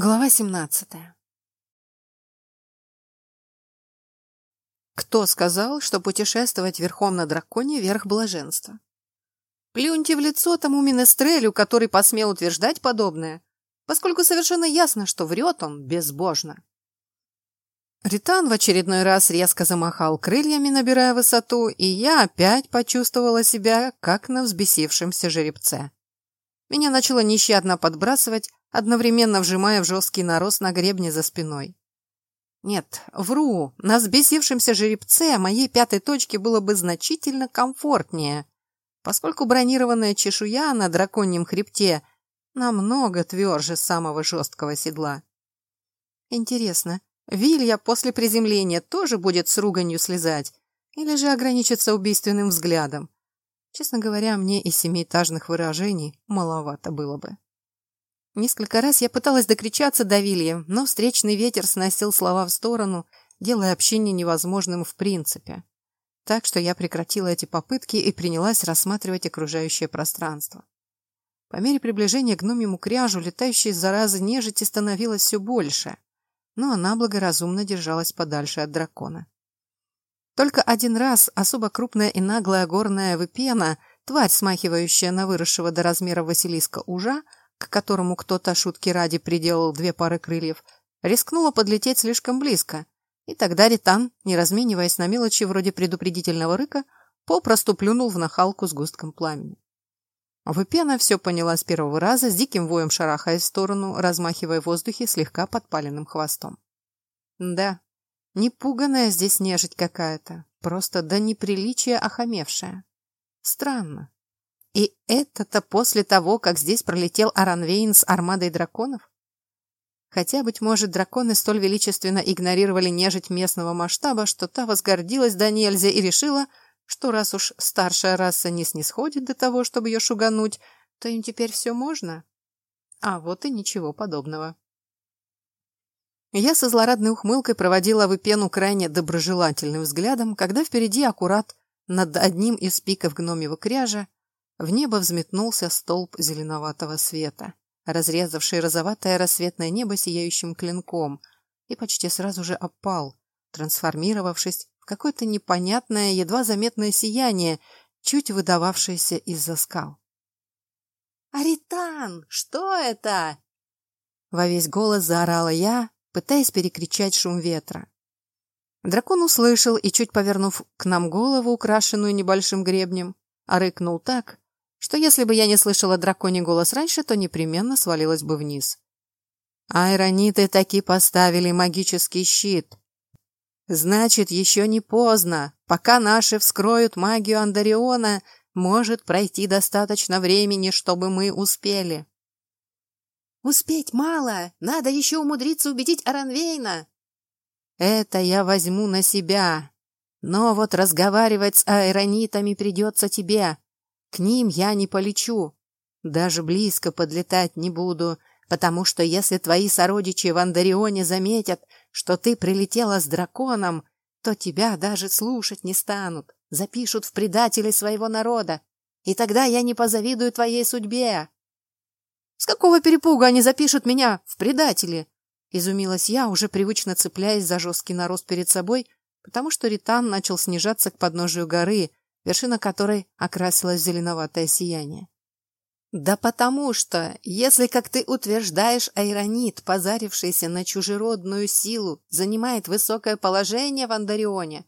Глава 17 Кто сказал, что путешествовать верхом на драконе – верх блаженства? Плюньте в лицо тому Минестрелю, который посмел утверждать подобное, поскольку совершенно ясно, что врет он безбожно. Ритан в очередной раз резко замахал крыльями, набирая высоту, и я опять почувствовала себя, как на взбесившемся жеребце. Меня начало нещадно подбрасывать, одновременно вжимая в жесткий нарост на гребне за спиной. Нет, вру, на взбесившемся жеребце моей пятой точке было бы значительно комфортнее, поскольку бронированная чешуя на драконьем хребте намного тверже самого жесткого седла. Интересно, Вилья после приземления тоже будет с руганью слезать или же ограничится убийственным взглядом? Честно говоря, мне и семиэтажных выражений маловато было бы. Несколько раз я пыталась докричаться до Вилья, но встречный ветер сносил слова в сторону, делая общение невозможным в принципе. Так что я прекратила эти попытки и принялась рассматривать окружающее пространство. По мере приближения к гномьему кряжу летающей заразы нежити становилось все больше, но она благоразумно держалась подальше от дракона. Только один раз особо крупная и наглая горная выпена, тварь, смахивающая на выросшего до размера Василиска ужа, к которому кто-то шутки ради приделал две пары крыльев, рискнула подлететь слишком близко, и тогда Ритан, не размениваясь на мелочи вроде предупредительного рыка, попросту плюнул в нахалку с густком пламени. Выпена все поняла с первого раза, с диким воем шарахаясь в сторону, размахивая в воздухе слегка подпаленным хвостом. Да, непуганная здесь нежить какая-то, просто до неприличия охамевшая. Странно. И это-то после того, как здесь пролетел Аранвейн с армадой драконов? Хотя, быть может, драконы столь величественно игнорировали нежить местного масштаба, что та возгордилась до нельзя и решила, что раз уж старшая раса не снисходит до того, чтобы ее шугануть, то им теперь все можно. А вот и ничего подобного. Я со злорадной ухмылкой проводила выпену крайне доброжелательным взглядом, когда впереди аккурат над одним из пиков гномьего кряжа в небо взметнулся столб зеленоватого света, разрезавший розоватое рассветное небо сияющим клинком, и почти сразу же опал, трансформировавшись в какое-то непонятное, едва заметное сияние, чуть выдававшееся из-за скал. «Аритан, что это?» Во весь голос заорала я, пытаясь перекричать шум ветра. Дракон услышал и, чуть повернув к нам голову, украшенную небольшим гребнем, рыкнул так, что если бы я не слышала драконий голос раньше, то непременно свалилась бы вниз. Айрониты таки поставили магический щит. Значит, еще не поздно. Пока наши вскроют магию Андариона, может пройти достаточно времени, чтобы мы успели. Успеть мало, надо еще умудриться убедить Аранвейна. Это я возьму на себя. Но вот разговаривать с айронитами придется тебе. К ним я не полечу, даже близко подлетать не буду, потому что если твои сородичи в Андарионе заметят, что ты прилетела с драконом, то тебя даже слушать не станут, запишут в предатели своего народа, и тогда я не позавидую твоей судьбе. С какого перепуга они запишут меня в предатели? Изумилась я, уже привычно цепляясь за жесткий нарост перед собой, потому что Ритан начал снижаться к подножию горы, вершина которой окрасилась зеленоватое сияние. Да потому что, если, как ты утверждаешь, айронит, позарившийся на чужеродную силу, занимает высокое положение в Андарионе,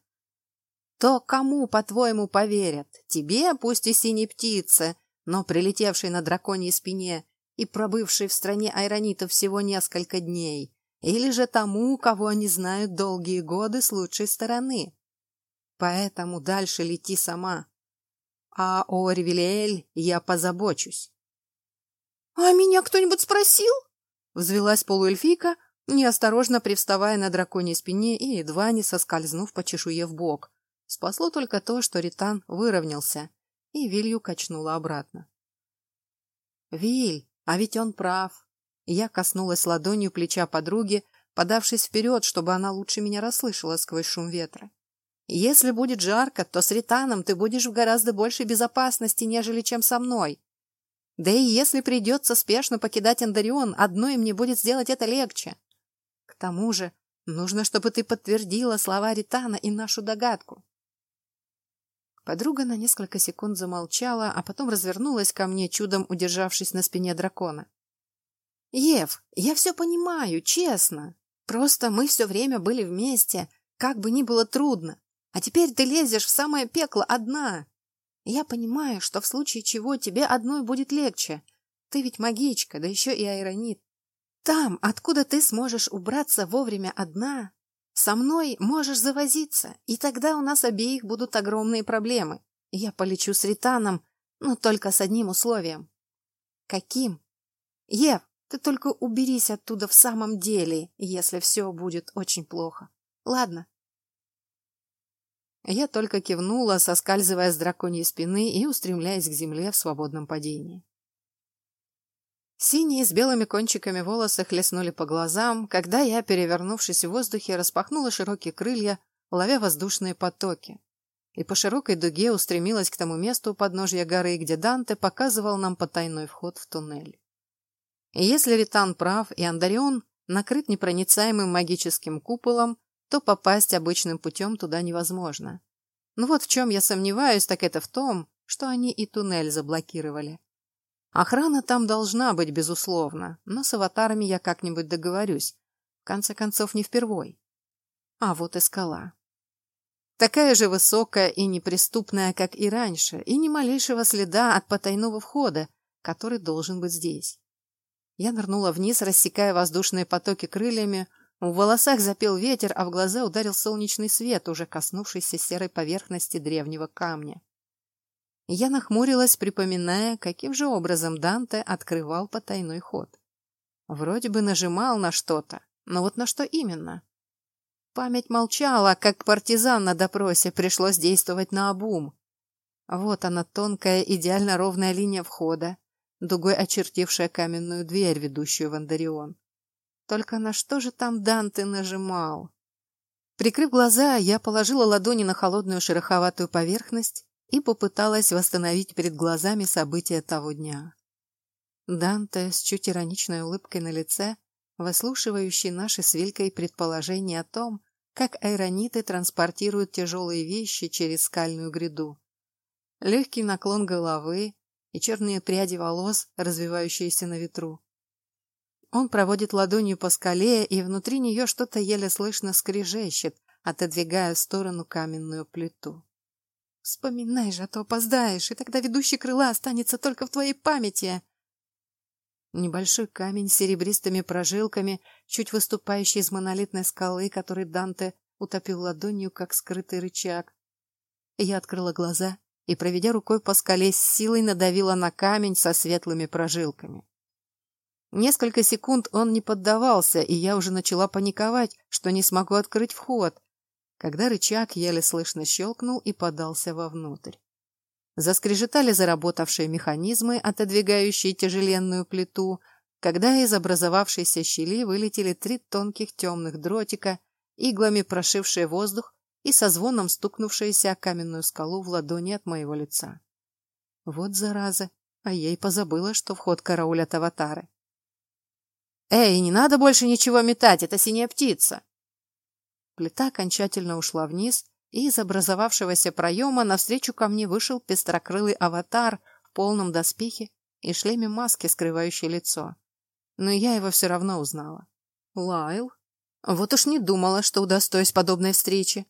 то кому, по-твоему, поверят? Тебе, пусть и синей птице, но прилетевшей на драконьей спине и пробывшей в стране айронитов всего несколько дней, или же тому, кого они знают долгие годы с лучшей стороны? Поэтому дальше лети сама. А о Ревелиэль я позабочусь. — А меня кто-нибудь спросил? — взвелась полуэльфийка, неосторожно привставая на драконьей спине и едва не соскользнув по чешуе в бок. Спасло только то, что Ритан выровнялся, и Вилью качнула обратно. — Виль, а ведь он прав. Я коснулась ладонью плеча подруги, подавшись вперед, чтобы она лучше меня расслышала сквозь шум ветра. Если будет жарко, то с Ританом ты будешь в гораздо большей безопасности, нежели чем со мной. Да и если придется спешно покидать Андарион, одной мне будет сделать это легче. К тому же, нужно, чтобы ты подтвердила слова Ритана и нашу догадку. Подруга на несколько секунд замолчала, а потом развернулась ко мне, чудом удержавшись на спине дракона. «Ев, я все понимаю, честно. Просто мы все время были вместе, как бы ни было трудно. А теперь ты лезешь в самое пекло одна. Я понимаю, что в случае чего тебе одной будет легче. Ты ведь магичка, да еще и айронит. Там, откуда ты сможешь убраться вовремя одна, со мной можешь завозиться, и тогда у нас обеих будут огромные проблемы. Я полечу с Ританом, но только с одним условием. Каким? Ев, ты только уберись оттуда в самом деле, если все будет очень плохо. Ладно, я только кивнула, соскальзывая с драконьей спины и устремляясь к земле в свободном падении. Синие с белыми кончиками волосы хлестнули по глазам, когда я, перевернувшись в воздухе, распахнула широкие крылья, ловя воздушные потоки, и по широкой дуге устремилась к тому месту у подножья горы, где Данте показывал нам потайной вход в туннель. И если Ритан прав, и Андарион накрыт непроницаемым магическим куполом, то попасть обычным путем туда невозможно. Но вот в чем я сомневаюсь, так это в том, что они и туннель заблокировали. Охрана там должна быть, безусловно, но с аватарами я как-нибудь договорюсь. В конце концов, не впервой. А вот и скала. Такая же высокая и неприступная, как и раньше, и ни малейшего следа от потайного входа, который должен быть здесь. Я нырнула вниз, рассекая воздушные потоки крыльями, в волосах запел ветер, а в глаза ударил солнечный свет, уже коснувшийся серой поверхности древнего камня. Я нахмурилась, припоминая, каким же образом Данте открывал потайной ход. Вроде бы нажимал на что-то, но вот на что именно? Память молчала, как партизан на допросе, пришлось действовать на обум. Вот она, тонкая, идеально ровная линия входа, дугой очертившая каменную дверь, ведущую в Андарион. Только на что же там Данте нажимал? Прикрыв глаза, я положила ладони на холодную шероховатую поверхность и попыталась восстановить перед глазами события того дня. Данте с чуть ироничной улыбкой на лице, выслушивающий наши с Вилькой предположения о том, как аэрониты транспортируют тяжелые вещи через скальную гряду. Легкий наклон головы и черные пряди волос, развивающиеся на ветру. Он проводит ладонью по скале, и внутри нее что-то еле слышно скрежещет, отодвигая в сторону каменную плиту. Вспоминай же, а то опоздаешь, и тогда ведущий крыла останется только в твоей памяти. Небольшой камень с серебристыми прожилками, чуть выступающий из монолитной скалы, который Данте утопил ладонью, как скрытый рычаг. Я открыла глаза и, проведя рукой по скале, с силой надавила на камень со светлыми прожилками. Несколько секунд он не поддавался, и я уже начала паниковать, что не смогу открыть вход, когда рычаг еле слышно щелкнул и подался вовнутрь. Заскрежетали заработавшие механизмы, отодвигающие тяжеленную плиту, когда из образовавшейся щели вылетели три тонких темных дротика, иглами прошившие воздух и со звоном стукнувшиеся о каменную скалу в ладони от моего лица. Вот зараза, а ей позабыла, что вход караулят аватары. «Эй, не надо больше ничего метать, это синяя птица!» Плита окончательно ушла вниз, и из образовавшегося проема навстречу ко мне вышел пестрокрылый аватар в полном доспехе и шлеме маски, скрывающей лицо. Но я его все равно узнала. «Лайл? Вот уж не думала, что удостоюсь подобной встречи!»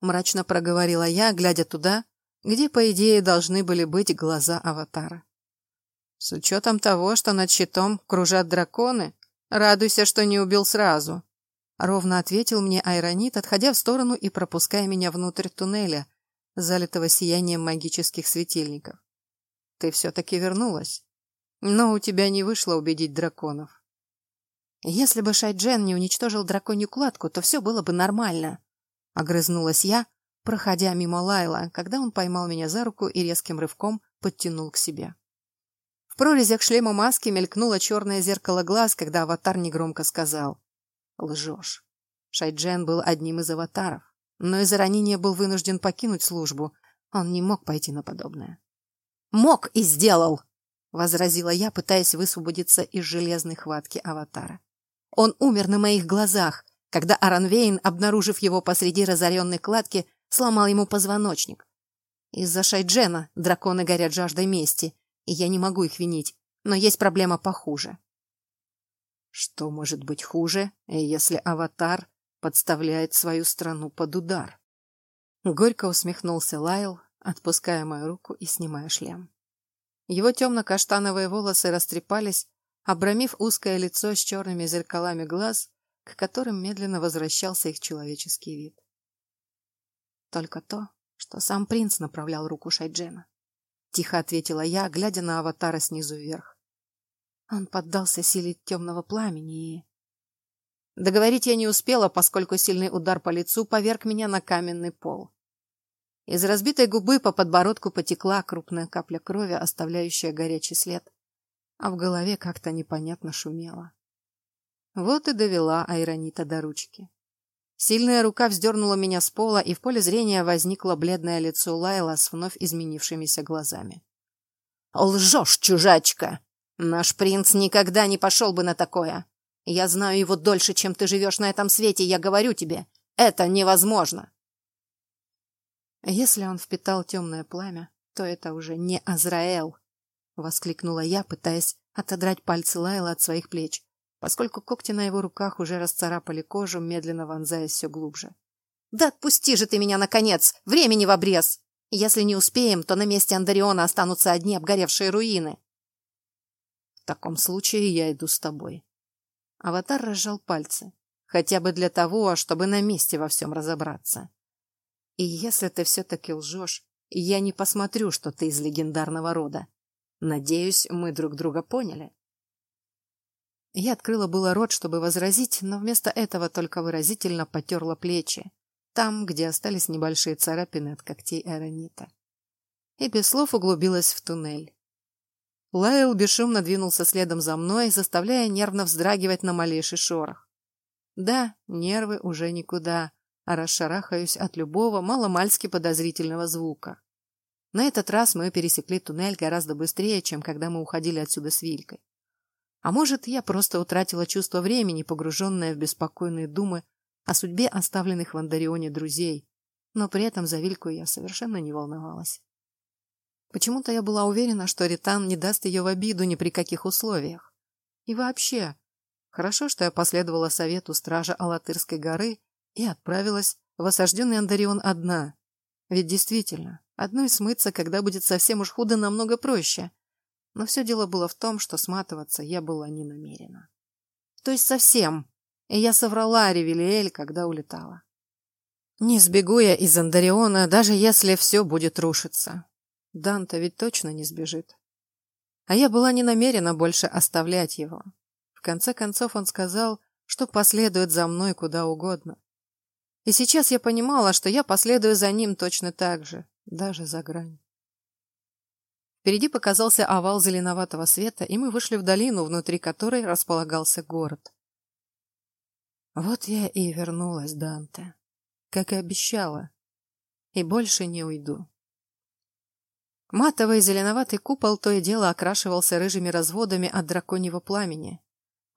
Мрачно проговорила я, глядя туда, где, по идее, должны были быть глаза аватара. С учетом того, что над щитом кружат драконы, Радуйся, что не убил сразу. Ровно ответил мне Айронит, отходя в сторону и пропуская меня внутрь туннеля, залитого сиянием магических светильников. Ты все-таки вернулась. Но у тебя не вышло убедить драконов. Если бы Шайджен не уничтожил драконью кладку, то все было бы нормально. Огрызнулась я, проходя мимо Лайла, когда он поймал меня за руку и резким рывком подтянул к себе. В прорезях шлема маски мелькнуло черное зеркало глаз, когда аватар негромко сказал «Лжешь». Шайджен был одним из аватаров, но из-за ранения был вынужден покинуть службу. Он не мог пойти на подобное. «Мог и сделал!» возразила я, пытаясь высвободиться из железной хватки аватара. Он умер на моих глазах, когда Аранвейн, обнаружив его посреди разоренной кладки, сломал ему позвоночник. Из-за Шайджена драконы горят жаждой мести, и я не могу их винить, но есть проблема похуже. Что может быть хуже, если аватар подставляет свою страну под удар? Горько усмехнулся Лайл, отпуская мою руку и снимая шлем. Его темно-каштановые волосы растрепались, обрамив узкое лицо с черными зеркалами глаз, к которым медленно возвращался их человеческий вид. Только то, что сам принц направлял руку Шайджена. Тихо ответила я, глядя на аватара снизу вверх. Он поддался силе темного пламени и... Договорить я не успела, поскольку сильный удар по лицу поверг меня на каменный пол. Из разбитой губы по подбородку потекла крупная капля крови, оставляющая горячий след, а в голове как-то непонятно шумело. Вот и довела Айронита до ручки. Сильная рука вздернула меня с пола, и в поле зрения возникло бледное лицо Лайла с вновь изменившимися глазами. «Лжешь, чужачка! Наш принц никогда не пошел бы на такое! Я знаю его дольше, чем ты живешь на этом свете, я говорю тебе, это невозможно!» Если он впитал темное пламя, то это уже не Азраэл, воскликнула я, пытаясь отодрать пальцы Лайла от своих плеч, поскольку когти на его руках уже расцарапали кожу, медленно вонзаясь все глубже. Да отпусти же ты меня наконец, времени в обрез. Если не успеем, то на месте Андариона останутся одни обгоревшие руины. В таком случае я иду с тобой. Аватар разжал пальцы, хотя бы для того, чтобы на месте во всем разобраться. И если ты все-таки лжешь, я не посмотрю, что ты из легендарного рода. Надеюсь, мы друг друга поняли. Я открыла было рот, чтобы возразить, но вместо этого только выразительно потерла плечи, там, где остались небольшие царапины от когтей Эронита. И без слов углубилась в туннель. Лайл бесшумно двинулся следом за мной, заставляя нервно вздрагивать на малейший шорох. Да, нервы уже никуда, а расшарахаюсь от любого маломальски подозрительного звука. На этот раз мы пересекли туннель гораздо быстрее, чем когда мы уходили отсюда с Вилькой. А может, я просто утратила чувство времени, погруженное в беспокойные думы о судьбе оставленных в Андарионе друзей, но при этом за Вильку я совершенно не волновалась. Почему-то я была уверена, что Ритан не даст ее в обиду ни при каких условиях. И вообще, хорошо, что я последовала совету стража Алатырской горы и отправилась в осажденный Андарион одна. Ведь действительно, одной смыться, когда будет совсем уж худо, намного проще. Но все дело было в том, что сматываться я была не намерена. То есть совсем. И я соврала Ревелиэль, когда улетала. Не сбегу я из Андариона, даже если все будет рушиться. Данта ведь точно не сбежит. А я была не намерена больше оставлять его. В конце концов он сказал, что последует за мной куда угодно. И сейчас я понимала, что я последую за ним точно так же, даже за грань. Впереди показался овал зеленоватого света, и мы вышли в долину, внутри которой располагался город. Вот я и вернулась, Данте, как и обещала, и больше не уйду. Матовый зеленоватый купол то и дело окрашивался рыжими разводами от драконьего пламени,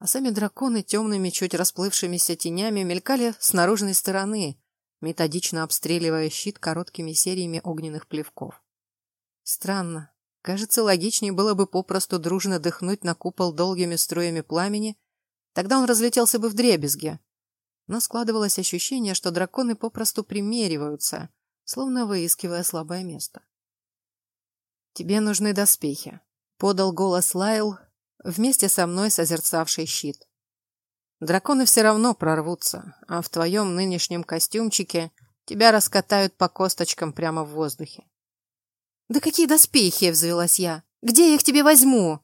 а сами драконы темными, чуть расплывшимися тенями мелькали с наружной стороны, методично обстреливая щит короткими сериями огненных плевков. Странно. Кажется, логичнее было бы попросту дружно дыхнуть на купол долгими струями пламени, тогда он разлетелся бы в дребезги. Но складывалось ощущение, что драконы попросту примериваются, словно выискивая слабое место. «Тебе нужны доспехи», — подал голос Лайл, вместе со мной созерцавший щит. Драконы все равно прорвутся, а в твоем нынешнем костюмчике тебя раскатают по косточкам прямо в воздухе. «Да какие доспехи!» — взвелась я. «Где я их тебе возьму?»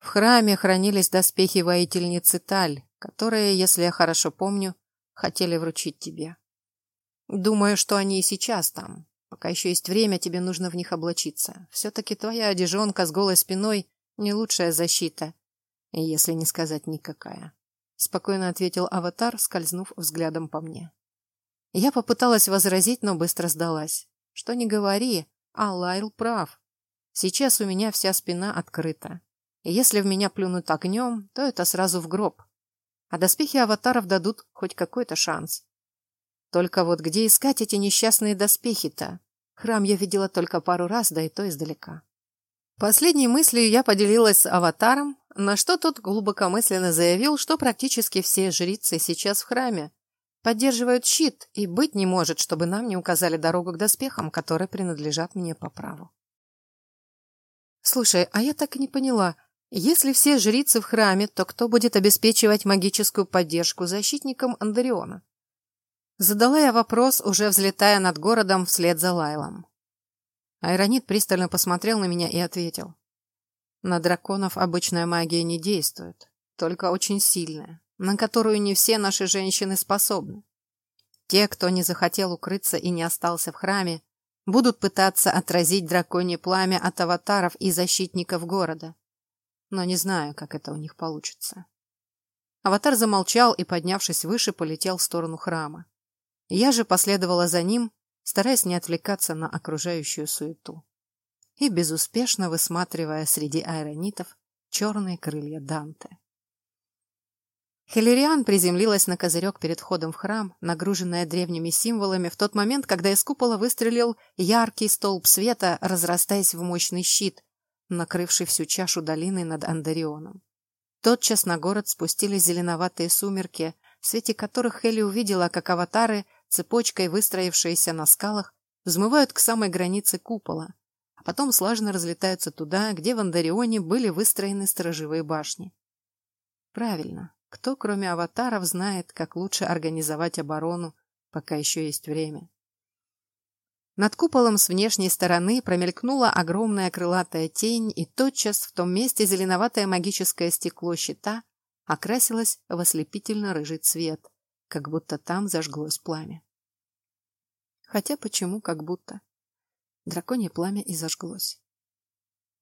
В храме хранились доспехи воительницы Таль, которые, если я хорошо помню, хотели вручить тебе. Думаю, что они и сейчас там. Пока еще есть время, тебе нужно в них облачиться. Все-таки твоя одежонка с голой спиной не лучшая защита, если не сказать никакая. Спокойно ответил аватар, скользнув взглядом по мне. Я попыталась возразить, но быстро сдалась. Что не говори, а Лайл прав. Сейчас у меня вся спина открыта. Если в меня плюнут огнем, то это сразу в гроб. А доспехи аватаров дадут хоть какой-то шанс. Только вот где искать эти несчастные доспехи-то? Храм я видела только пару раз, да и то издалека. Последней мыслью я поделилась с аватаром, на что тот глубокомысленно заявил, что практически все жрицы сейчас в храме поддерживают щит, и быть не может, чтобы нам не указали дорогу к доспехам, которые принадлежат мне по праву. Слушай, а я так и не поняла, если все жрицы в храме, то кто будет обеспечивать магическую поддержку защитникам Андариона? Задала я вопрос, уже взлетая над городом вслед за Лайлом. Айронит пристально посмотрел на меня и ответил. На драконов обычная магия не действует, только очень сильная, на которую не все наши женщины способны. Те, кто не захотел укрыться и не остался в храме, будут пытаться отразить драконье пламя от аватаров и защитников города. Но не знаю, как это у них получится. Аватар замолчал и, поднявшись выше, полетел в сторону храма. Я же последовала за ним, стараясь не отвлекаться на окружающую суету и безуспешно высматривая среди аэронитов черные крылья Данте. Хиллериан приземлилась на козырек перед входом в храм, нагруженная древними символами, в тот момент, когда из купола выстрелил яркий столб света, разрастаясь в мощный щит, накрывший всю чашу долины над Андарионом. Тотчас на город спустились зеленоватые сумерки, в свете которых Хелли увидела, как аватары, цепочкой выстроившиеся на скалах, взмывают к самой границе купола, а потом слаженно разлетаются туда, где в Андарионе были выстроены сторожевые башни. Правильно, кто, кроме аватаров, знает, как лучше организовать оборону, пока еще есть время. Над куполом с внешней стороны промелькнула огромная крылатая тень, и тотчас в том месте зеленоватое магическое стекло щита окрасилось в ослепительно-рыжий цвет, как будто там зажглось пламя. Хотя почему как будто? Драконье пламя и зажглось.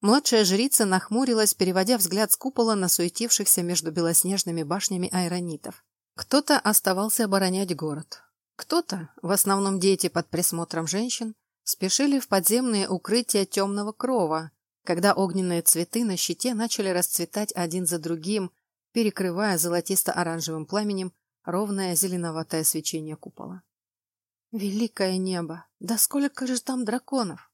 Младшая жрица нахмурилась, переводя взгляд с купола на суетившихся между белоснежными башнями айронитов. Кто-то оставался оборонять город. Кто-то, в основном дети под присмотром женщин, спешили в подземные укрытия темного крова, когда огненные цветы на щите начали расцветать один за другим, перекрывая золотисто-оранжевым пламенем ровное зеленоватое свечение купола. Великое небо! Да сколько же там драконов!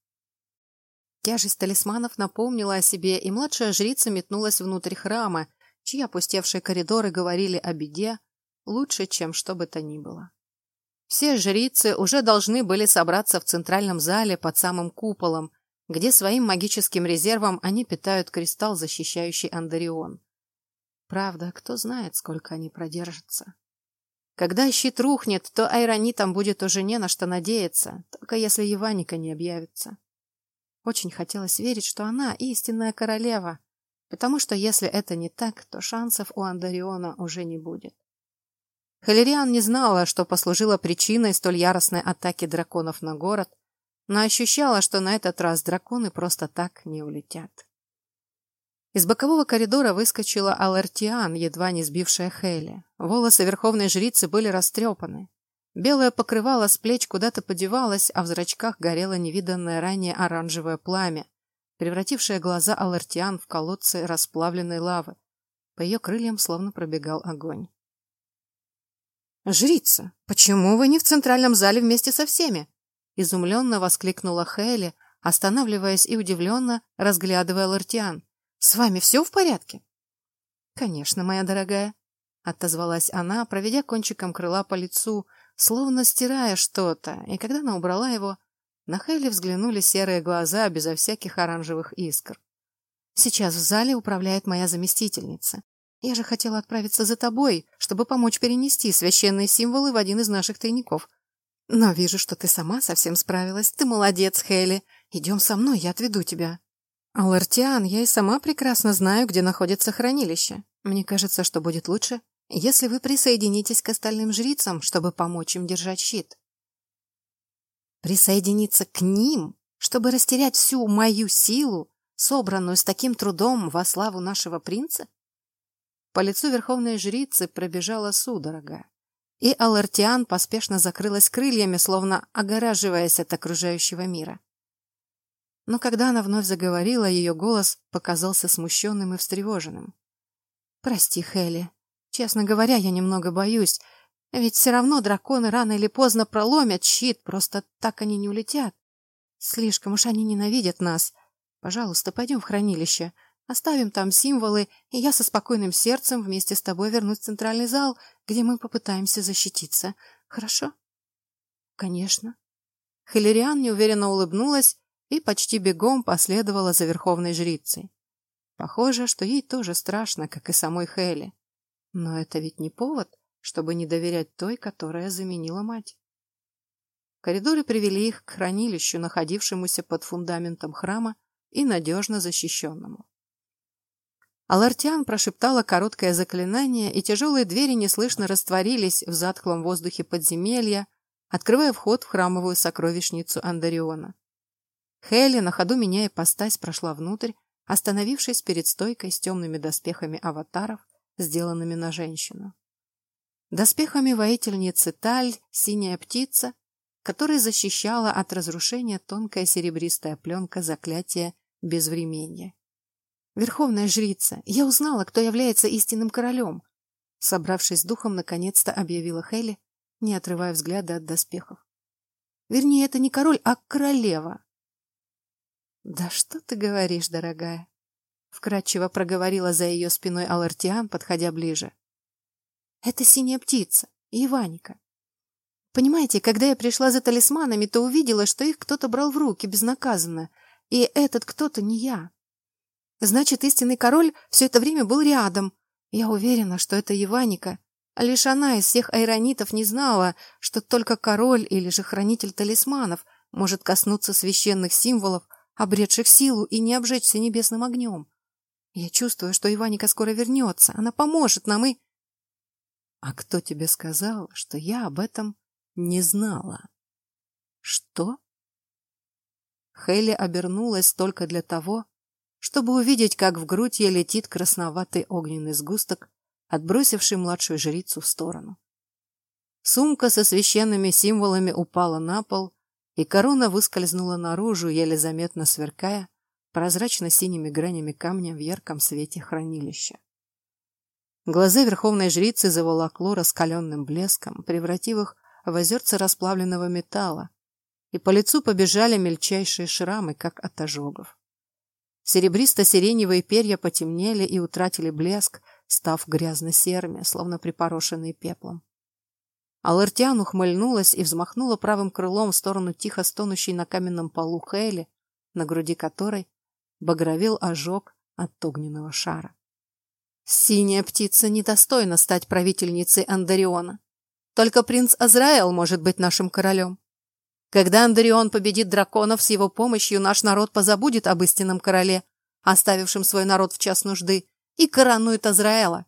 Тяжесть талисманов напомнила о себе, и младшая жрица метнулась внутрь храма, чьи опустевшие коридоры говорили о беде лучше, чем что бы то ни было. Все жрицы уже должны были собраться в центральном зале под самым куполом, где своим магическим резервом они питают кристалл, защищающий Андарион. Правда, кто знает, сколько они продержатся. Когда щит рухнет, то айронитам будет уже не на что надеяться, только если Еваника не объявится. Очень хотелось верить, что она истинная королева, потому что если это не так, то шансов у Андариона уже не будет. Халериан не знала, что послужило причиной столь яростной атаки драконов на город, но ощущала, что на этот раз драконы просто так не улетят. Из бокового коридора выскочила Алартиан, едва не сбившая Хейли. Волосы верховной жрицы были растрепаны. Белое покрывало с плеч куда-то подевалось, а в зрачках горело невиданное ранее оранжевое пламя, превратившее глаза Алартиан в колодцы расплавленной лавы. По ее крыльям словно пробегал огонь. «Жрица, почему вы не в центральном зале вместе со всеми?» Изумленно воскликнула Хейли, останавливаясь и удивленно разглядывая Лартиан. С вами все в порядке? Конечно, моя дорогая, отозвалась она, проведя кончиком крыла по лицу, словно стирая что-то, и когда она убрала его, на Хейли взглянули серые глаза безо всяких оранжевых искр. Сейчас в зале управляет моя заместительница. Я же хотела отправиться за тобой, чтобы помочь перенести священные символы в один из наших тайников. Но вижу, что ты сама совсем справилась. Ты молодец, Хейли. Идем со мной, я отведу тебя. Алартиан, я и сама прекрасно знаю, где находится хранилище. Мне кажется, что будет лучше, если вы присоединитесь к остальным жрицам, чтобы помочь им держать щит. Присоединиться к ним, чтобы растерять всю мою силу, собранную с таким трудом во славу нашего принца? По лицу верховной жрицы пробежала судорога, и Алартиан поспешно закрылась крыльями, словно огораживаясь от окружающего мира. Но когда она вновь заговорила, ее голос показался смущенным и встревоженным. «Прости, Хелли. Честно говоря, я немного боюсь, ведь все равно драконы рано или поздно проломят щит, просто так они не улетят. Слишком уж они ненавидят нас. Пожалуйста, пойдем в хранилище. Оставим там символы, и я со спокойным сердцем вместе с тобой вернусь в центральный зал, где мы попытаемся защититься. Хорошо? Конечно. Хиллериан неуверенно улыбнулась и почти бегом последовала за верховной жрицей. Похоже, что ей тоже страшно, как и самой Хелли. Но это ведь не повод, чтобы не доверять той, которая заменила мать. В коридоре привели их к хранилищу, находившемуся под фундаментом храма и надежно защищенному. Алартиан прошептала короткое заклинание, и тяжелые двери неслышно растворились в затхлом воздухе подземелья, открывая вход в храмовую сокровищницу Андариона. Хелли, на ходу меняя постась, прошла внутрь, остановившись перед стойкой с темными доспехами аватаров, сделанными на женщину. Доспехами воительницы Таль, синяя птица, которая защищала от разрушения тонкая серебристая пленка заклятия безвременья. Верховная жрица, я узнала, кто является истинным королем. Собравшись с духом, наконец-то объявила Хелли, не отрывая взгляда от доспехов. Вернее, это не король, а королева. Да что ты говоришь, дорогая? Вкратчиво проговорила за ее спиной Алартиан, подходя ближе. Это синяя птица, Иваника. Понимаете, когда я пришла за талисманами, то увидела, что их кто-то брал в руки безнаказанно, и этот кто-то не я. Значит, истинный король все это время был рядом. Я уверена, что это Еваника. А лишь она из всех айронитов не знала, что только король или же хранитель талисманов может коснуться священных символов, обретших силу и не обжечься небесным огнем. Я чувствую, что Иваника скоро вернется. Она поможет нам и... А кто тебе сказал, что я об этом не знала? Что? Хейли обернулась только для того, чтобы увидеть, как в грудь ей летит красноватый огненный сгусток, отбросивший младшую жрицу в сторону. Сумка со священными символами упала на пол, и корона выскользнула наружу, еле заметно сверкая прозрачно-синими гранями камня в ярком свете хранилища. Глаза верховной жрицы заволокло раскаленным блеском, превратив их в озерца расплавленного металла, и по лицу побежали мельчайшие шрамы, как от ожогов. Серебристо-сиреневые перья потемнели и утратили блеск, став грязно-серыми, словно припорошенные пеплом. Алартиан ухмыльнулась и взмахнула правым крылом в сторону тихо стонущей на каменном полу Хейли, на груди которой багровел ожог от огненного шара. Синяя птица недостойна стать правительницей Андариона. Только принц Азраэл может быть нашим королем. Когда Андарион победит драконов, с его помощью наш народ позабудет об истинном короле, оставившем свой народ в час нужды, и коронует Азраэла.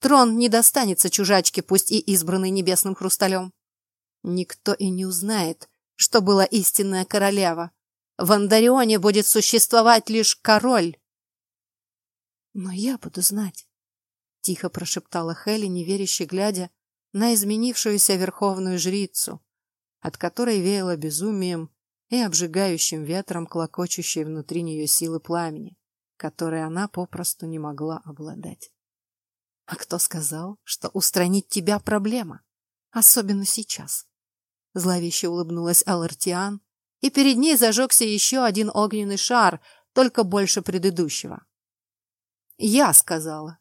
Трон не достанется чужачке, пусть и избранной небесным хрусталем. Никто и не узнает, что была истинная королева. В Андарионе будет существовать лишь король. Но я буду знать, — тихо прошептала Хелли, неверяще глядя на изменившуюся верховную жрицу, от которой веяло безумием и обжигающим ветром клокочущей внутри нее силы пламени, которой она попросту не могла обладать. А кто сказал, что устранить тебя проблема? Особенно сейчас. Зловеще улыбнулась Алартиан, и перед ней зажегся еще один огненный шар, только больше предыдущего. «Я сказала!»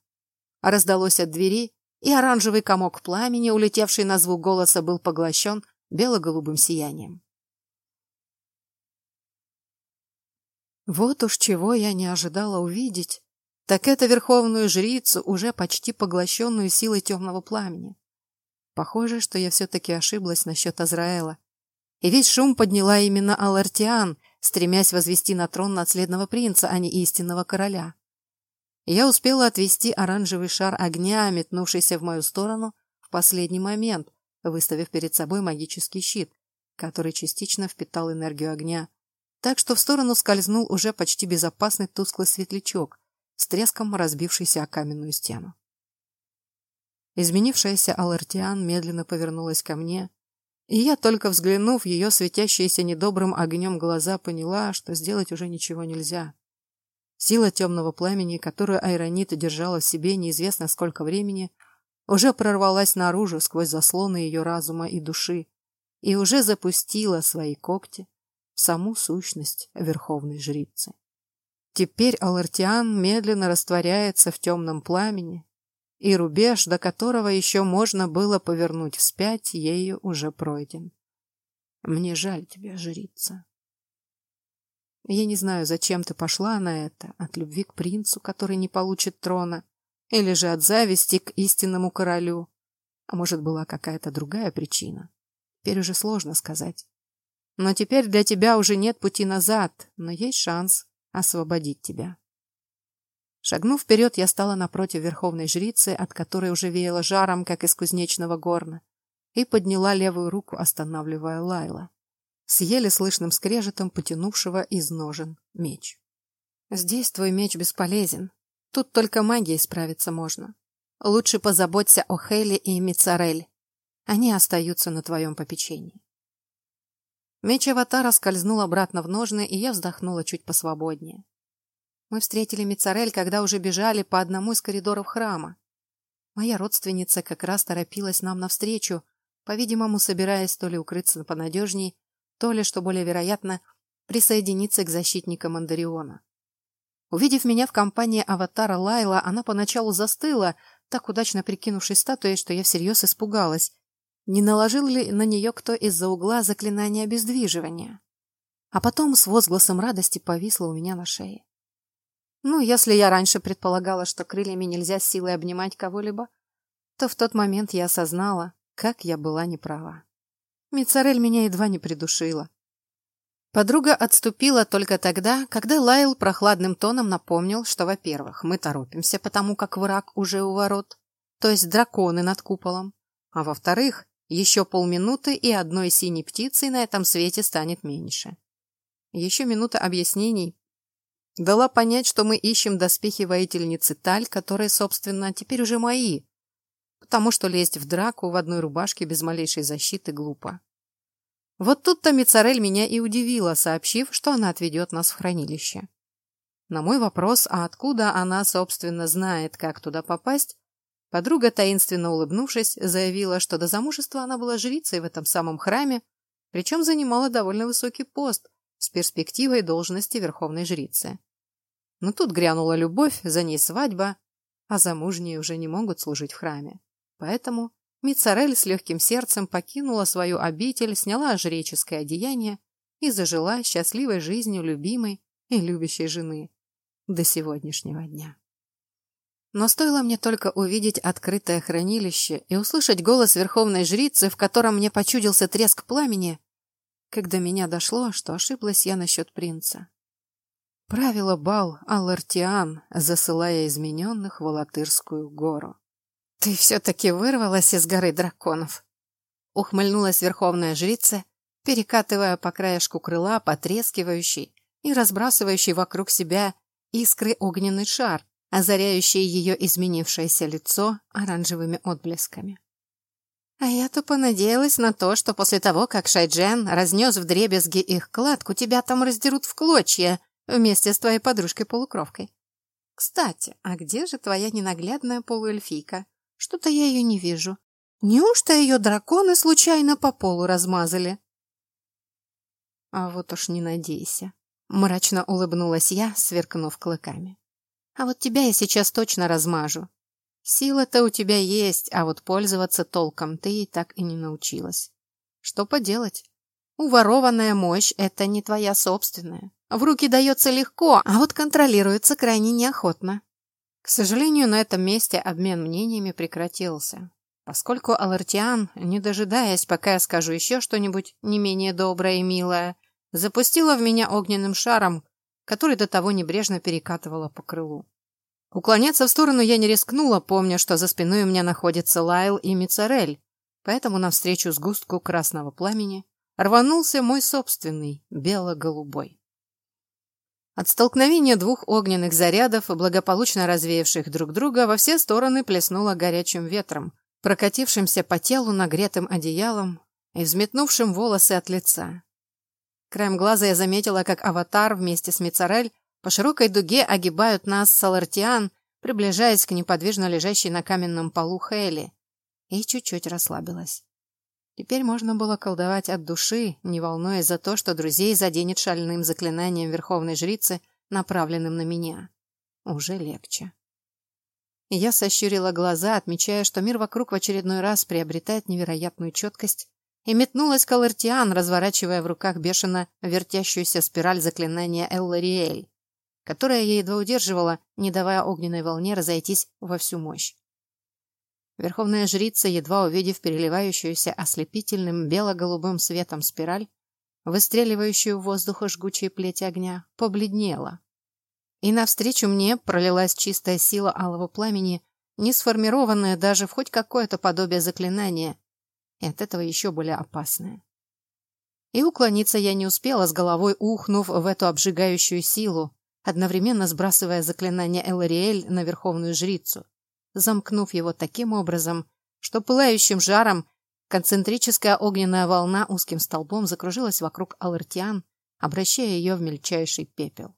Раздалось от двери, и оранжевый комок пламени, улетевший на звук голоса, был поглощен бело-голубым сиянием. Вот уж чего я не ожидала увидеть, так это верховную жрицу, уже почти поглощенную силой темного пламени. Похоже, что я все-таки ошиблась насчет Азраэла. И весь шум подняла именно Алартиан, стремясь возвести на трон наследного принца, а не истинного короля. Я успела отвести оранжевый шар огня, метнувшийся в мою сторону, в последний момент, выставив перед собой магический щит, который частично впитал энергию огня, так что в сторону скользнул уже почти безопасный тусклый светлячок, с треском разбившийся о каменную стену. Изменившаяся Алартиан медленно повернулась ко мне, И я, только взглянув в ее светящиеся недобрым огнем глаза, поняла, что сделать уже ничего нельзя. Сила темного пламени, которую Айронита держала в себе неизвестно сколько времени, уже прорвалась наружу сквозь заслоны ее разума и души и уже запустила свои когти в саму сущность верховной жрицы. Теперь Алартиан медленно растворяется в темном пламени, и рубеж, до которого еще можно было повернуть вспять, ею уже пройден. Мне жаль тебя, жрица. Я не знаю, зачем ты пошла на это, от любви к принцу, который не получит трона, или же от зависти к истинному королю. А может, была какая-то другая причина. Теперь уже сложно сказать. Но теперь для тебя уже нет пути назад, но есть шанс освободить тебя. Шагнув вперед, я стала напротив верховной жрицы, от которой уже веяло жаром, как из кузнечного горна, и подняла левую руку, останавливая Лайла, с еле слышным скрежетом потянувшего из ножен меч. «Здесь твой меч бесполезен. Тут только магией справиться можно. Лучше позаботься о Хеле и Мицарель. Они остаются на твоем попечении». Меч аватара скользнул обратно в ножны, и я вздохнула чуть посвободнее. Мы встретили Мицарель, когда уже бежали по одному из коридоров храма. Моя родственница как раз торопилась нам навстречу, по-видимому, собираясь то ли укрыться понадежней, то ли, что более вероятно, присоединиться к защитникам Андариона. Увидев меня в компании аватара Лайла, она поначалу застыла, так удачно прикинувшись статуей, что я всерьез испугалась. Не наложил ли на нее кто из-за угла заклинание обездвиживания? А потом с возгласом радости повисла у меня на шее. Ну, если я раньше предполагала, что крыльями нельзя силой обнимать кого-либо, то в тот момент я осознала, как я была неправа. Мицарель меня едва не придушила. Подруга отступила только тогда, когда Лайл прохладным тоном напомнил, что, во-первых, мы торопимся, потому как враг уже у ворот, то есть драконы над куполом, а во-вторых, еще полминуты и одной синей птицей на этом свете станет меньше. Еще минута объяснений, Дала понять, что мы ищем доспехи воительницы Таль, которые, собственно, теперь уже мои, потому что лезть в драку в одной рубашке без малейшей защиты глупо. Вот тут-то Мицарель меня и удивила, сообщив, что она отведет нас в хранилище. На мой вопрос, а откуда она, собственно, знает, как туда попасть, подруга, таинственно улыбнувшись, заявила, что до замужества она была жрицей в этом самом храме, причем занимала довольно высокий пост с перспективой должности верховной жрицы. Но тут грянула любовь, за ней свадьба, а замужние уже не могут служить в храме. Поэтому Мицарель с легким сердцем покинула свою обитель, сняла жреческое одеяние и зажила счастливой жизнью любимой и любящей жены до сегодняшнего дня. Но стоило мне только увидеть открытое хранилище и услышать голос верховной жрицы, в котором мне почудился треск пламени, когда меня дошло, что ошиблась я насчет принца. Правила бал Аллартиан, засылая измененных в Алатырскую гору. «Ты все-таки вырвалась из горы драконов!» Ухмыльнулась верховная жрица, перекатывая по краешку крыла потрескивающий и разбрасывающий вокруг себя искры огненный шар, озаряющий ее изменившееся лицо оранжевыми отблесками. А я-то понадеялась на то, что после того, как Шайджен разнес в дребезги их кладку, тебя там раздерут в клочья, вместе с твоей подружкой-полукровкой. Кстати, а где же твоя ненаглядная полуэльфийка? Что-то я ее не вижу. Неужто ее драконы случайно по полу размазали? А вот уж не надейся. Мрачно улыбнулась я, сверкнув клыками. А вот тебя я сейчас точно размажу. Сила-то у тебя есть, а вот пользоваться толком ты и так и не научилась. Что поделать? Уворованная мощь — это не твоя собственная. В руки дается легко, а вот контролируется крайне неохотно. К сожалению, на этом месте обмен мнениями прекратился, поскольку Алартиан, не дожидаясь, пока я скажу еще что-нибудь не менее доброе и милое, запустила в меня огненным шаром, который до того небрежно перекатывала по крылу. Уклоняться в сторону я не рискнула, помня, что за спиной у меня находится Лайл и Мицарель, поэтому навстречу сгустку красного пламени рванулся мой собственный, бело-голубой. От столкновения двух огненных зарядов, благополучно развеявших друг друга, во все стороны плеснуло горячим ветром, прокатившимся по телу нагретым одеялом, и взметнувшим волосы от лица. Краем глаза я заметила, как аватар вместе с Мицарель по широкой дуге огибают нас Салартиан, приближаясь к неподвижно лежащей на каменном полу Хейли, и чуть-чуть расслабилась. Теперь можно было колдовать от души, не волнуясь за то, что друзей заденет шальным заклинанием Верховной Жрицы, направленным на меня. Уже легче. Я сощурила глаза, отмечая, что мир вокруг в очередной раз приобретает невероятную четкость, и метнулась к Алартиан, разворачивая в руках бешено вертящуюся спираль заклинания Эллариэль, которая я едва удерживала, не давая огненной волне разойтись во всю мощь. Верховная жрица, едва увидев переливающуюся ослепительным бело-голубым светом спираль, выстреливающую в воздух жгучие плети огня, побледнела. И навстречу мне пролилась чистая сила алого пламени, не сформированная даже в хоть какое-то подобие заклинания, и от этого еще более опасное. И уклониться я не успела, с головой ухнув в эту обжигающую силу, одновременно сбрасывая заклинание Элариэль на верховную жрицу, замкнув его таким образом, что пылающим жаром концентрическая огненная волна узким столбом закружилась вокруг Алартиан, обращая ее в мельчайший пепел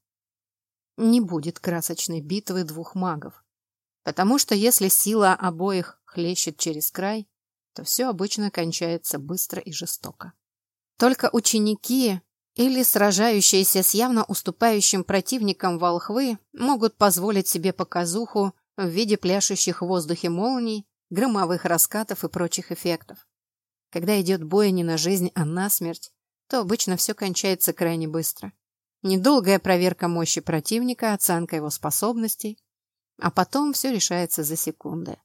не будет красочной битвы двух магов. Потому что если сила обоих хлещет через край, то все обычно кончается быстро и жестоко. Только ученики или сражающиеся с явно уступающим противником волхвы могут позволить себе показуху в виде пляшущих в воздухе молний, громовых раскатов и прочих эффектов. Когда идет бой не на жизнь, а на смерть, то обычно все кончается крайне быстро. Недолгая проверка мощи противника, оценка его способностей, а потом все решается за секунды.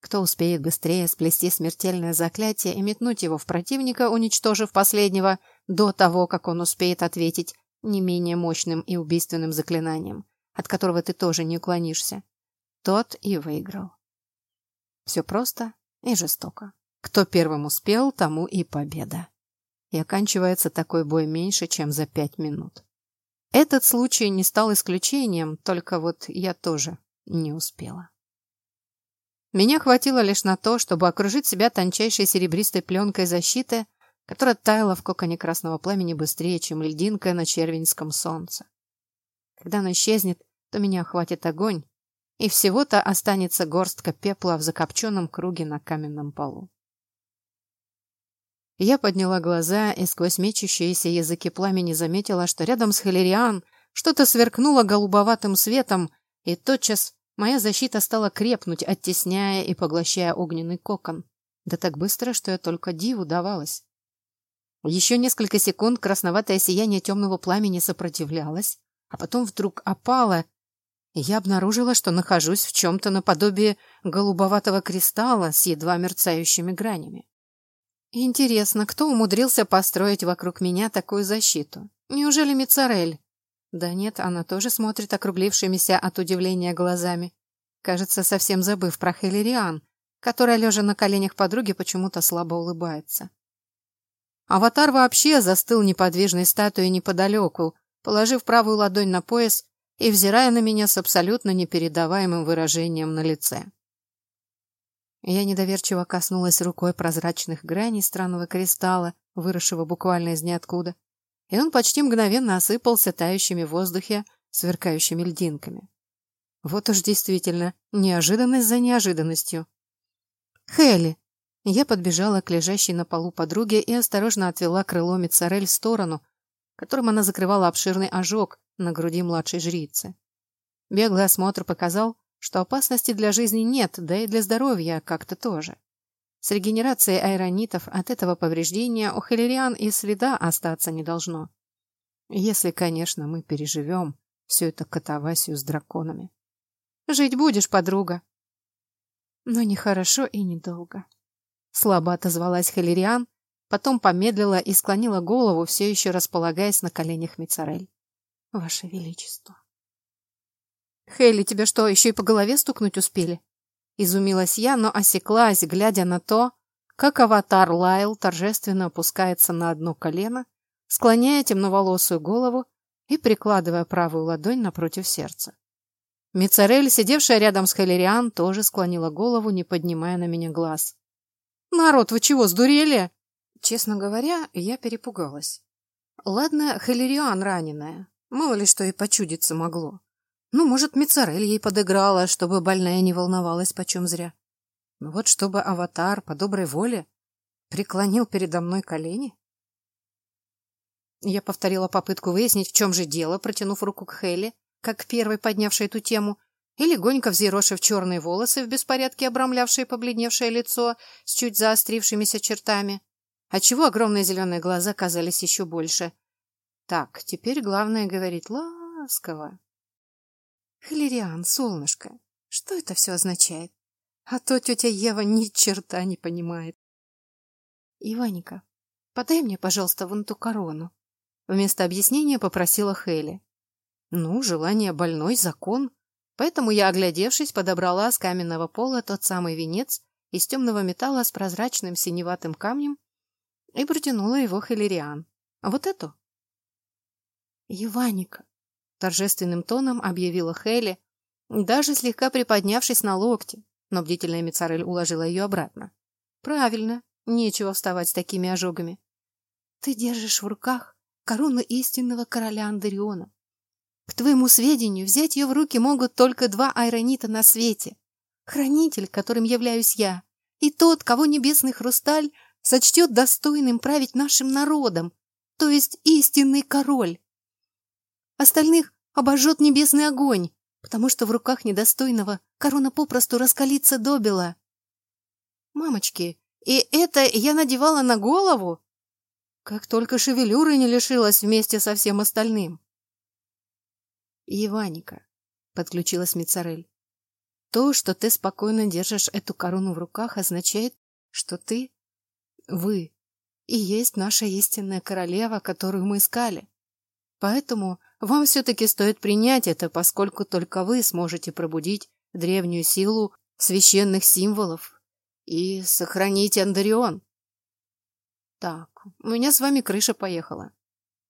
Кто успеет быстрее сплести смертельное заклятие и метнуть его в противника, уничтожив последнего до того, как он успеет ответить не менее мощным и убийственным заклинанием, от которого ты тоже не уклонишься, тот и выиграл. Все просто и жестоко. Кто первым успел, тому и победа. И оканчивается такой бой меньше, чем за пять минут. Этот случай не стал исключением, только вот я тоже не успела. Меня хватило лишь на то, чтобы окружить себя тончайшей серебристой пленкой защиты, которая таяла в коконе красного пламени быстрее, чем льдинка на червенском солнце. Когда она исчезнет, то меня охватит огонь, и всего-то останется горстка пепла в закопченном круге на каменном полу. Я подняла глаза и сквозь мечущиеся языки пламени заметила, что рядом с Халериан что-то сверкнуло голубоватым светом, и тотчас моя защита стала крепнуть, оттесняя и поглощая огненный кокон. Да так быстро, что я только диву давалась. Еще несколько секунд красноватое сияние темного пламени сопротивлялось, а потом вдруг опало, и я обнаружила, что нахожусь в чем-то наподобие голубоватого кристалла с едва мерцающими гранями. Интересно, кто умудрился построить вокруг меня такую защиту? Неужели Мицарель? Да нет, она тоже смотрит округлившимися от удивления глазами. Кажется, совсем забыв про Хелериан, которая, лежа на коленях подруги, почему-то слабо улыбается. Аватар вообще застыл неподвижной статуей неподалеку, положив правую ладонь на пояс и взирая на меня с абсолютно непередаваемым выражением на лице. Я недоверчиво коснулась рукой прозрачных граней странного кристалла, выросшего буквально из ниоткуда, и он почти мгновенно осыпался тающими в воздухе сверкающими льдинками. Вот уж действительно, неожиданность за неожиданностью. «Хелли!» Я подбежала к лежащей на полу подруге и осторожно отвела крыло Мицарель в сторону, которым она закрывала обширный ожог на груди младшей жрицы. Беглый осмотр показал, что опасности для жизни нет, да и для здоровья как-то тоже. С регенерацией аэронитов от этого повреждения у Хелериан и следа остаться не должно. Если, конечно, мы переживем всю эту катавасию с драконами. Жить будешь, подруга. Но нехорошо и недолго. Слабо отозвалась Хелериан, потом помедлила и склонила голову, все еще располагаясь на коленях Мицарель. Ваше Величество. «Хейли, тебя что, еще и по голове стукнуть успели?» Изумилась я, но осеклась, глядя на то, как аватар Лайл торжественно опускается на одно колено, склоняя темноволосую голову и прикладывая правую ладонь напротив сердца. Мицарель, сидевшая рядом с Хелериан, тоже склонила голову, не поднимая на меня глаз. «Народ, вы чего, сдурели?» Честно говоря, я перепугалась. Ладно, Хелериан раненая. Мало ли что и почудиться могло. Ну, может, Мицарель ей подыграла, чтобы больная не волновалась почем зря. Но вот чтобы аватар по доброй воле преклонил передо мной колени? Я повторила попытку выяснить, в чем же дело, протянув руку к Хелли, как первой поднявшей эту тему, и легонько взъерошив черные волосы в беспорядке, обрамлявшие побледневшее лицо с чуть заострившимися чертами, отчего огромные зеленые глаза казались еще больше. Так, теперь главное говорить ласково. Хиллериан, солнышко, что это все означает? А то тетя Ева ни черта не понимает. Иваника, подай мне, пожалуйста, вон ту корону. Вместо объяснения попросила Хелли. Ну, желание больной — закон. Поэтому я, оглядевшись, подобрала с каменного пола тот самый венец из темного металла с прозрачным синеватым камнем и протянула его Хелериан. А вот эту? Еваника, торжественным тоном объявила Хелли, даже слегка приподнявшись на локте, но бдительная Мицарель уложила ее обратно. Правильно, нечего вставать с такими ожогами. Ты держишь в руках корону истинного короля Андериона. К твоему сведению, взять ее в руки могут только два айронита на свете. Хранитель, которым являюсь я, и тот, кого небесный хрусталь сочтет достойным править нашим народом, то есть истинный король. Остальных обожжет небесный огонь, потому что в руках недостойного корона попросту раскалится добела. Мамочки, и это я надевала на голову? Как только шевелюры не лишилась вместе со всем остальным. Еваника, подключилась Мицарель. То, что ты спокойно держишь эту корону в руках, означает, что ты, вы, и есть наша истинная королева, которую мы искали. Поэтому вам все-таки стоит принять это, поскольку только вы сможете пробудить древнюю силу священных символов и сохранить Андарион. Так, у меня с вами крыша поехала.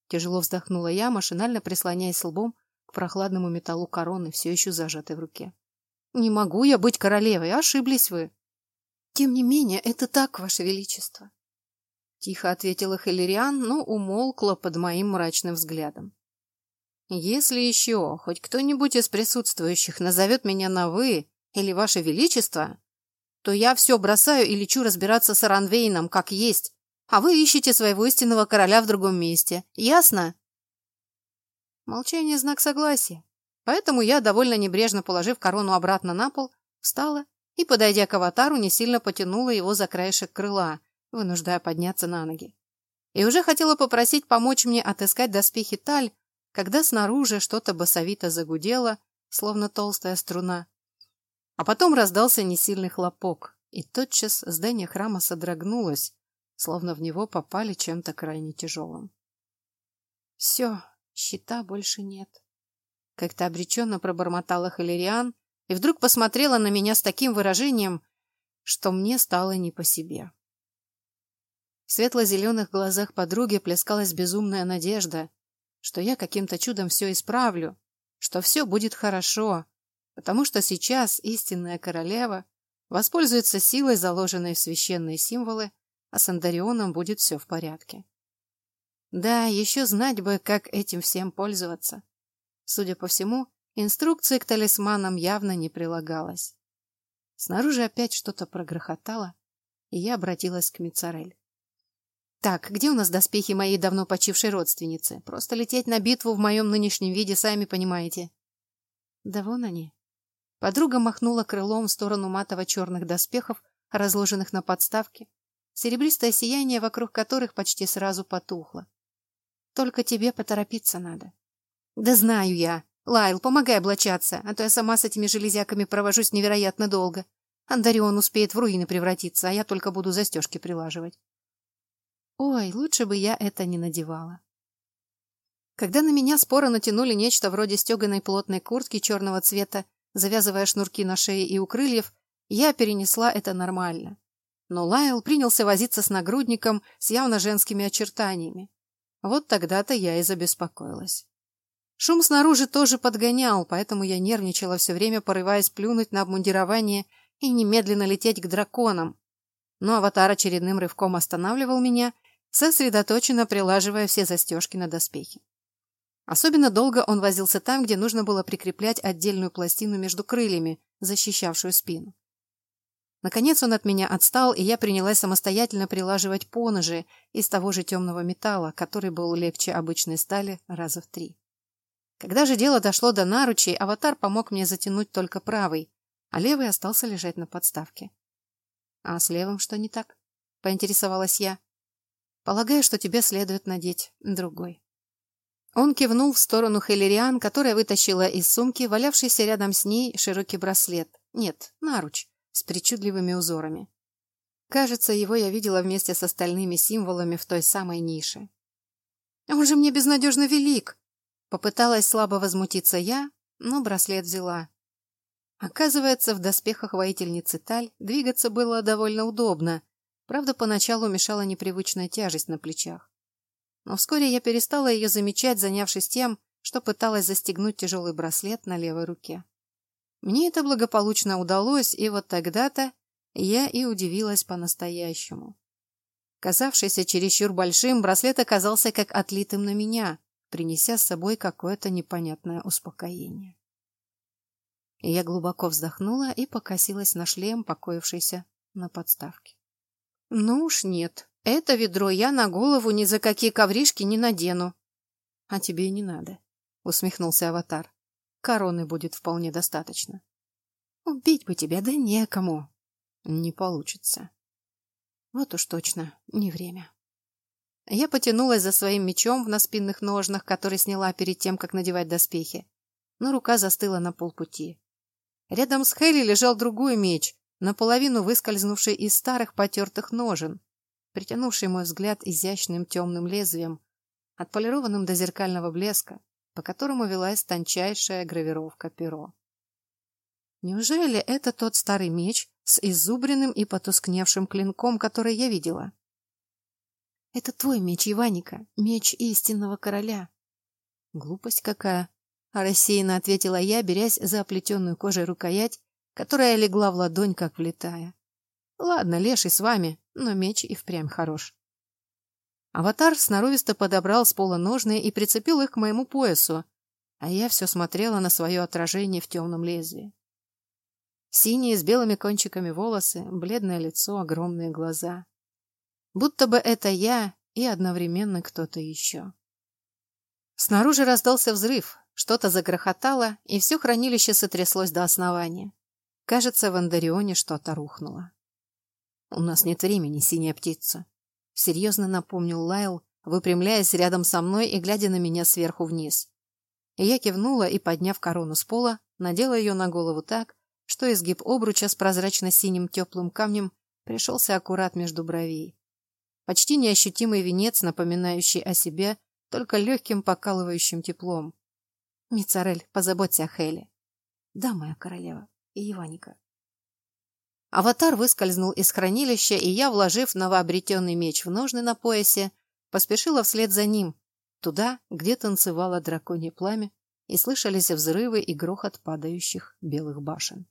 Тяжело вздохнула я, машинально прислоняясь лбом к прохладному металлу короны, все еще зажатой в руке. Не могу я быть королевой, ошиблись вы. Тем не менее, это так, ваше величество. Тихо ответила Хиллериан, но умолкла под моим мрачным взглядом. Если еще хоть кто-нибудь из присутствующих назовет меня на «вы» или «ваше величество», то я все бросаю и лечу разбираться с Аранвейном, как есть, а вы ищете своего истинного короля в другом месте. Ясно? Молчание – знак согласия. Поэтому я, довольно небрежно положив корону обратно на пол, встала и, подойдя к аватару, не сильно потянула его за краешек крыла, вынуждая подняться на ноги. И уже хотела попросить помочь мне отыскать доспехи Таль, когда снаружи что-то басовито загудело, словно толстая струна. А потом раздался несильный хлопок, и тотчас здание храма содрогнулось, словно в него попали чем-то крайне тяжелым. «Все, щита больше нет», — как-то обреченно пробормотала Халериан и вдруг посмотрела на меня с таким выражением, что мне стало не по себе. В светло-зеленых глазах подруги плескалась безумная надежда, что я каким-то чудом все исправлю, что все будет хорошо, потому что сейчас истинная королева воспользуется силой, заложенной в священные символы, а с Андарионом будет все в порядке. Да, еще знать бы, как этим всем пользоваться. Судя по всему, инструкции к талисманам явно не прилагалось. Снаружи опять что-то прогрохотало, и я обратилась к Мицарель. Так, где у нас доспехи моей давно почившей родственницы? Просто лететь на битву в моем нынешнем виде, сами понимаете. Да вон они. Подруга махнула крылом в сторону матово-черных доспехов, разложенных на подставке, серебристое сияние вокруг которых почти сразу потухло. Только тебе поторопиться надо. Да знаю я. Лайл, помогай облачаться, а то я сама с этими железяками провожусь невероятно долго. Андарион успеет в руины превратиться, а я только буду застежки прилаживать. Ой, лучше бы я это не надевала. Когда на меня споро натянули нечто вроде стеганой плотной куртки черного цвета, завязывая шнурки на шее и у крыльев, я перенесла это нормально. Но Лайл принялся возиться с нагрудником с явно женскими очертаниями. Вот тогда-то я и забеспокоилась. Шум снаружи тоже подгонял, поэтому я нервничала все время, порываясь плюнуть на обмундирование и немедленно лететь к драконам, но аватар очередным рывком останавливал меня, сосредоточенно прилаживая все застежки на доспехи. Особенно долго он возился там, где нужно было прикреплять отдельную пластину между крыльями, защищавшую спину. Наконец он от меня отстал, и я принялась самостоятельно прилаживать поножи из того же темного металла, который был легче обычной стали раза в три. Когда же дело дошло до наручей, аватар помог мне затянуть только правый, а левый остался лежать на подставке. «А с левым что не так?» — поинтересовалась я. «Полагаю, что тебе следует надеть другой». Он кивнул в сторону Хелериан, которая вытащила из сумки валявшийся рядом с ней широкий браслет. Нет, наруч, с причудливыми узорами. Кажется, его я видела вместе с остальными символами в той самой нише. «Он же мне безнадежно велик!» Попыталась слабо возмутиться я, но браслет взяла. Оказывается, в доспехах воительницы Таль двигаться было довольно удобно, правда, поначалу мешала непривычная тяжесть на плечах. Но вскоре я перестала ее замечать, занявшись тем, что пыталась застегнуть тяжелый браслет на левой руке. Мне это благополучно удалось, и вот тогда-то я и удивилась по-настоящему. Казавшийся чересчур большим, браслет оказался как отлитым на меня, принеся с собой какое-то непонятное успокоение. Я глубоко вздохнула и покосилась на шлем, покоившийся на подставке. Ну уж нет, это ведро я на голову ни за какие ковришки не надену. А тебе и не надо, усмехнулся аватар. Короны будет вполне достаточно. Убить бы тебя, да некому. Не получится. Вот уж точно не время. Я потянулась за своим мечом в наспинных ножнах, который сняла перед тем, как надевать доспехи, но рука застыла на полпути. Рядом с Хейли лежал другой меч, наполовину выскользнувший из старых потертых ножен, притянувший мой взгляд изящным темным лезвием, отполированным до зеркального блеска, по которому велась тончайшая гравировка перо. Неужели это тот старый меч с изубренным и потускневшим клинком, который я видела? Это твой меч, Иваника, меч истинного короля. Глупость какая, рассеянно ответила я, берясь за оплетенную кожей рукоять, которая легла в ладонь, как влетая. Ладно, леший с вами, но меч и впрямь хорош. Аватар сноровисто подобрал с пола ножны и прицепил их к моему поясу, а я все смотрела на свое отражение в темном лезвии. Синие с белыми кончиками волосы, бледное лицо, огромные глаза. Будто бы это я и одновременно кто-то еще. Снаружи раздался взрыв, что-то загрохотало, и все хранилище сотряслось до основания. Кажется, в Андарионе что-то рухнуло. «У нас нет времени, синяя птица», — серьезно напомнил Лайл, выпрямляясь рядом со мной и глядя на меня сверху вниз. Я кивнула и, подняв корону с пола, надела ее на голову так, что изгиб обруча с прозрачно-синим теплым камнем пришелся аккурат между бровей. Почти неощутимый венец, напоминающий о себе только легким покалывающим теплом. Мицарель, позаботься о Хеле. Да, моя королева. И Иваника. Аватар выскользнул из хранилища, и я, вложив новообретенный меч в ножны на поясе, поспешила вслед за ним, туда, где танцевало драконье пламя, и слышались взрывы и грохот падающих белых башен.